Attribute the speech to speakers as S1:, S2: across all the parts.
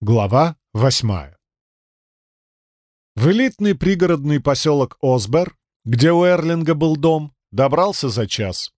S1: Глава восьмая. В элитный пригородный поселок Осбер, где у Эрлинга был дом, добрался за час.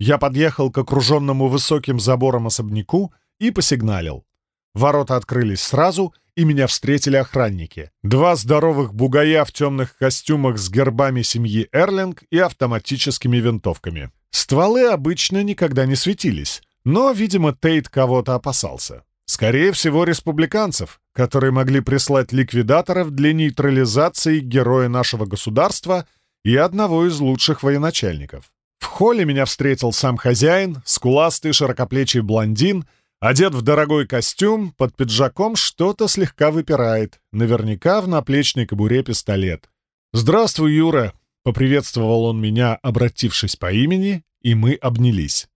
S1: Я подъехал к окруженному высоким забором особняку и посигналил. Ворота открылись сразу, и меня встретили охранники. Два здоровых бугая в темных костюмах с гербами семьи Эрлинг и автоматическими винтовками. Стволы обычно никогда не светились, но, видимо, Тейт кого-то опасался. Скорее всего, республиканцев, которые могли прислать ликвидаторов для нейтрализации героя нашего государства и одного из лучших военачальников. В холле меня встретил сам хозяин, скуластый широкоплечий блондин, одет в дорогой костюм, под пиджаком что-то слегка выпирает, наверняка в наплечной кобуре пистолет. «Здравствуй, Юра!» — поприветствовал он меня, обратившись по имени, и мы обнялись.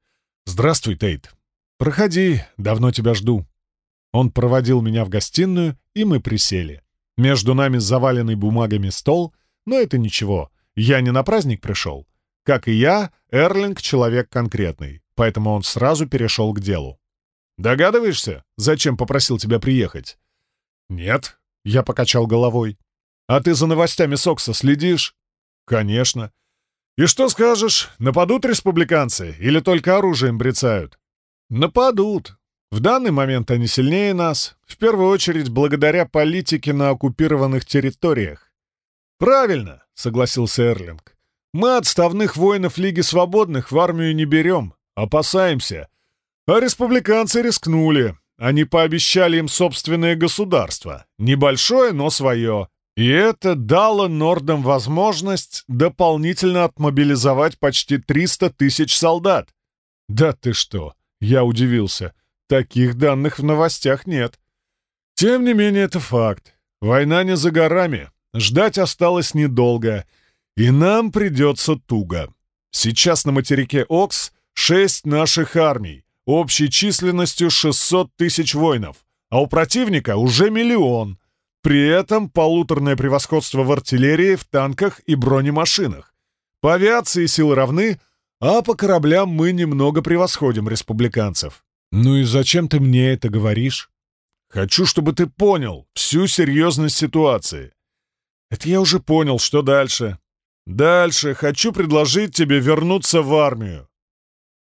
S1: «Здравствуй, Тейт. Проходи, давно тебя жду». Он проводил меня в гостиную, и мы присели. Между нами заваленный бумагами стол, но это ничего, я не на праздник пришел. Как и я, Эрлинг — человек конкретный, поэтому он сразу перешел к делу. «Догадываешься, зачем попросил тебя приехать?» «Нет», — я покачал головой. «А ты за новостями Сокса следишь?» «Конечно». «И что скажешь, нападут республиканцы или только оружием брецают?» «Нападут. В данный момент они сильнее нас, в первую очередь благодаря политике на оккупированных территориях. «Правильно», — согласился Эрлинг. «Мы отставных воинов Лиги Свободных в армию не берем, опасаемся. А республиканцы рискнули. Они пообещали им собственное государство. Небольшое, но свое. И это дало Нордам возможность дополнительно отмобилизовать почти 300 тысяч солдат. «Да ты что!» — я удивился. Таких данных в новостях нет. Тем не менее, это факт. Война не за горами. Ждать осталось недолго. И нам придется туго. Сейчас на материке Окс шесть наших армий, общей численностью 600 тысяч воинов, а у противника уже миллион. При этом полуторное превосходство в артиллерии, в танках и бронемашинах. По авиации силы равны, а по кораблям мы немного превосходим республиканцев. «Ну и зачем ты мне это говоришь?» «Хочу, чтобы ты понял всю серьезность ситуации». «Это я уже понял. Что дальше?» «Дальше хочу предложить тебе вернуться в армию».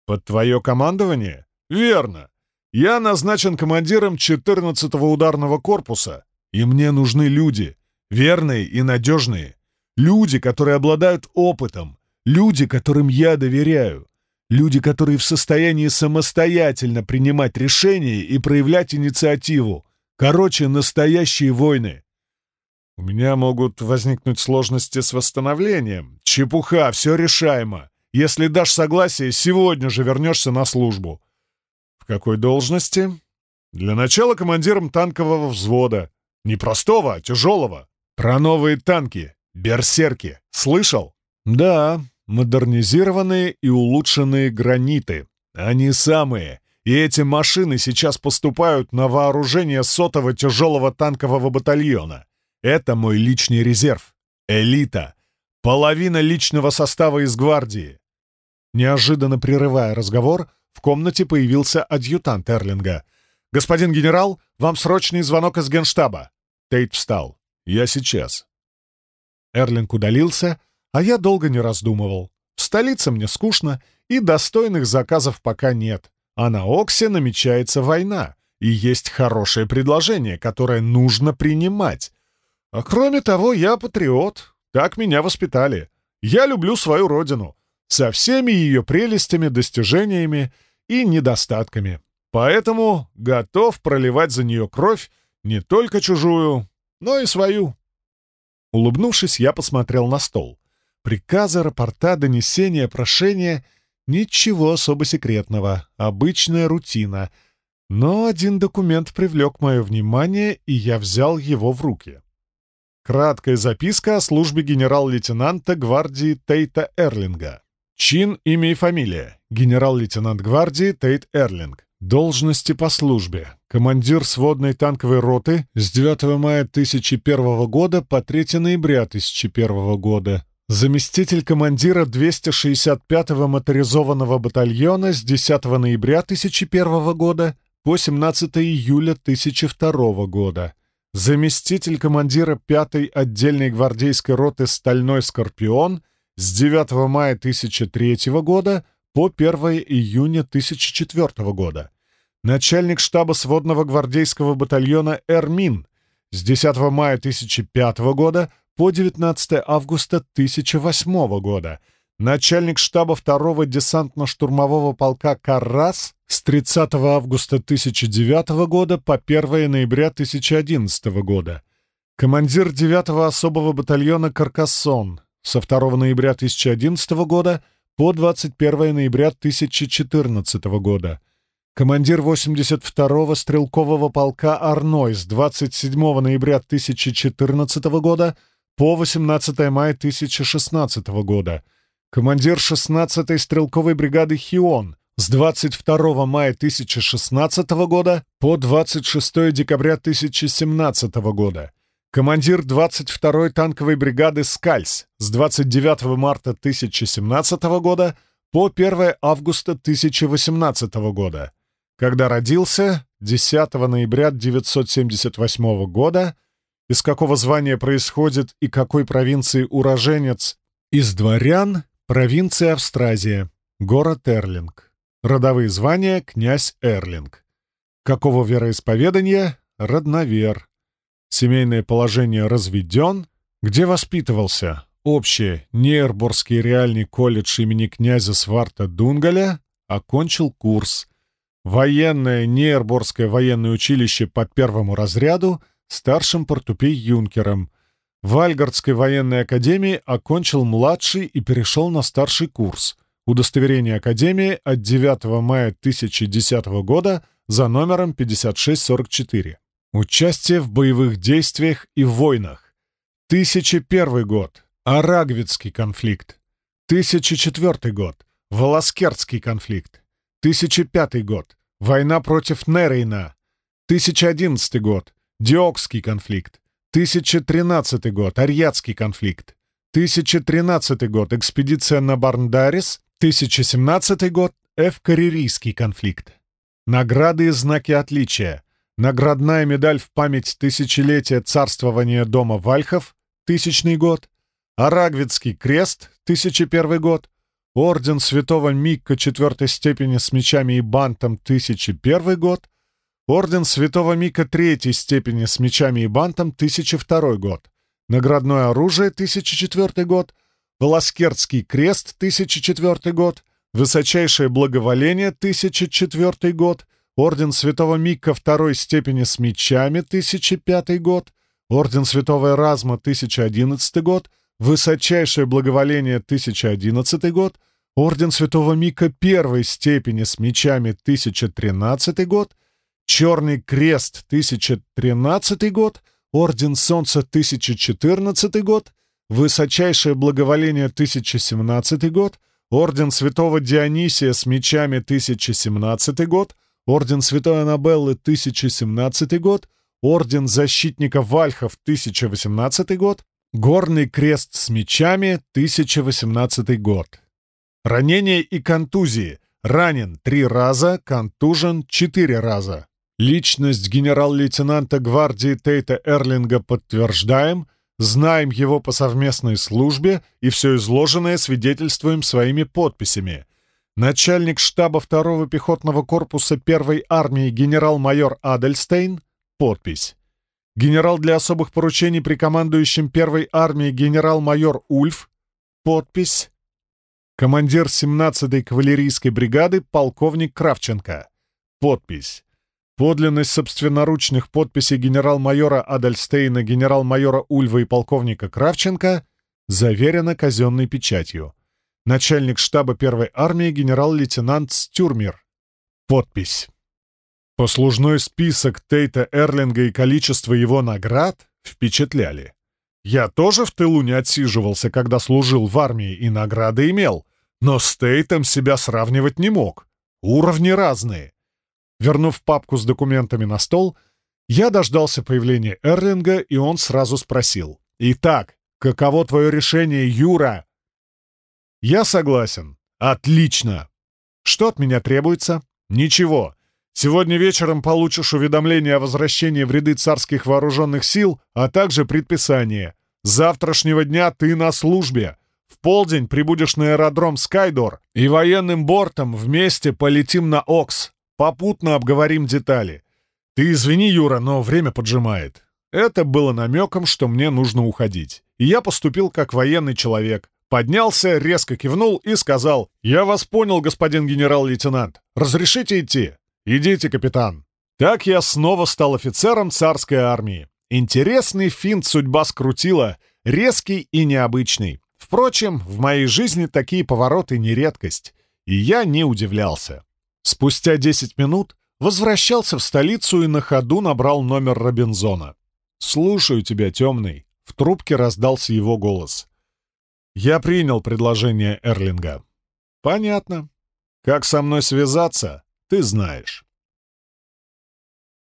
S1: «Под твое командование?» «Верно. Я назначен командиром 14-го ударного корпуса, и мне нужны люди, верные и надежные. Люди, которые обладают опытом, люди, которым я доверяю. Люди, которые в состоянии самостоятельно принимать решения и проявлять инициативу. Короче, настоящие войны. У меня могут возникнуть сложности с восстановлением. Чепуха, все решаемо. Если дашь согласие, сегодня же вернешься на службу. В какой должности? Для начала командиром танкового взвода. Не простого, а тяжелого. Про новые танки. Берсерки. Слышал? Да, Модернизированные и улучшенные граниты. Они самые. И эти машины сейчас поступают на вооружение сотого тяжелого танкового батальона. Это мой личный резерв. Элита. Половина личного состава из гвардии. Неожиданно прерывая разговор, в комнате появился адъютант Эрлинга. «Господин генерал, вам срочный звонок из генштаба!» Тейт встал. «Я сейчас». Эрлинг удалился, а я долго не раздумывал. В столице мне скучно, и достойных заказов пока нет. А на Оксе намечается война, и есть хорошее предложение, которое нужно принимать. А кроме того, я патриот. Так меня воспитали. Я люблю свою родину. Со всеми ее прелестями, достижениями и недостатками. Поэтому готов проливать за нее кровь не только чужую, но и свою. Улыбнувшись, я посмотрел на стол. Приказы, рапорта, донесения, прошения — ничего особо секретного, обычная рутина. Но один документ привлек мое внимание, и я взял его в руки. Краткая записка о службе генерал-лейтенанта гвардии Тейта Эрлинга. Чин, имя и фамилия. Генерал-лейтенант гвардии Тейт Эрлинг. Должности по службе. Командир сводной танковой роты с 9 мая 1001 года по 3 ноября 1001 года заместитель командира 265-го моторизованного батальона с 10 ноября 1001 года по 17 июля 1002 года. Заместитель командира 5-й отдельной гвардейской роты «Стальной Скорпион» с 9 мая 1003 года по 1 июня 1004 года. Начальник штаба сводного гвардейского батальона «Эрмин» с 10 мая 1005 года по 19 августа 1008 года. Начальник штаба 2-го десантно-штурмового полка «Каррас» с 30 августа 1009 года по 1 ноября 1011 года. Командир 9-го особого батальона «Каркассон» со 2 ноября 1011 года по 21 ноября 1014 года. Командир 82-го стрелкового полка «Арной» с 27 ноября 1014 года по 18 мая 1016 года. Командир 16-й стрелковой бригады «Хион» с 22 мая 1016 года по 26 декабря 1017 года. Командир 22-й танковой бригады «Скальс» с 29 марта 1017 года по 1 августа 1018 года. Когда родился, 10 ноября 978 года, из какого звания происходит и какой провинции уроженец, из дворян, провинция Австразия, город Эрлинг. Родовые звания — князь Эрлинг. Какого вероисповедания — родновер. Семейное положение разведен. Где воспитывался? Общее. Нейрборский реальный колледж имени князя Сварта Дунгаля. Окончил курс. Военное Нейрборское военное училище по первому разряду старшим портупей-юнкером. В Альгардской военной академии окончил младший и перешел на старший курс. Удостоверение Академии от 9 мая 1010 года за номером 5644. Участие в боевых действиях и войнах. 1001 год. Арагвицкий конфликт. 1004 год. Волоскерский конфликт. 1005 год. Война против Нерейна. 1011 год. Диокский конфликт. 1013 год. Арьятский конфликт. 1013 год. Экспедиция на Барндарис. 1017 год. Эвкарерийский конфликт. Награды и знаки отличия. Наградная медаль в память тысячелетия царствования дома Вальхов, тысячный год, Арагвицкий крест, 1001 год, Орден Святого Микка четвертой степени с мечами и бантом, 1001 год, Орден Святого Мика третьей степени с мечами и бантом, 1002 год, Наградное оружие, 1004 год, Волоскердский крест, 1004 год, Высочайшее благоволение, 1004 год, Орден Святого Мика второй степени с мечами, 1005 год, Орден Святого Эразма, 1011 год, Высочайшее благоволение, 1011 год, Орден Святого Мика первой степени с мечами, 1013 год, Черный Крест, 1013 год, Орден Солнца, 1014 год, Высочайшее благоволение, 1017 год, Орден Святого Дионисия с мечами, 1017 год, Орден Святой Аннабеллы 1017 год, Орден Защитника Вальхов 1018 год, Горный Крест с мечами 1018 год. Ранения и контузии. Ранен три раза, контужен четыре раза. Личность генерал-лейтенанта гвардии Тейта Эрлинга подтверждаем, знаем его по совместной службе и все изложенное свидетельствуем своими подписями начальник штаба второго пехотного корпуса первой армии генерал-майор Адельстейн, подпись. Генерал для особых поручений при командующем первой армии генерал-майор Ульф, подпись. Командир 17-й кавалерийской бригады полковник Кравченко, подпись. Подлинность собственноручных подписей генерал-майора Адельстейна, генерал-майора Ульва и полковника Кравченко заверена казенной печатью начальник штаба первой армии генерал-лейтенант Стюрмер. Подпись. Послужной список Тейта Эрлинга и количество его наград впечатляли. Я тоже в тылу не отсиживался, когда служил в армии и награды имел, но с Тейтом себя сравнивать не мог. Уровни разные. Вернув папку с документами на стол, я дождался появления Эрлинга, и он сразу спросил. «Итак, каково твое решение, Юра?» «Я согласен. Отлично. Что от меня требуется? Ничего. Сегодня вечером получишь уведомление о возвращении в ряды царских вооруженных сил, а также предписание. С завтрашнего дня ты на службе. В полдень прибудешь на аэродром Скайдор и военным бортом вместе полетим на Окс. Попутно обговорим детали. Ты извини, Юра, но время поджимает. Это было намеком, что мне нужно уходить. И я поступил как военный человек. Поднялся, резко кивнул и сказал, «Я вас понял, господин генерал-лейтенант. Разрешите идти?» «Идите, капитан». Так я снова стал офицером царской армии. Интересный финт судьба скрутила, резкий и необычный. Впрочем, в моей жизни такие повороты не редкость, и я не удивлялся. Спустя 10 минут возвращался в столицу и на ходу набрал номер Робинзона. «Слушаю тебя, темный», — в трубке раздался его голос. «Я принял предложение Эрлинга». «Понятно. Как со мной связаться?» ты знаешь.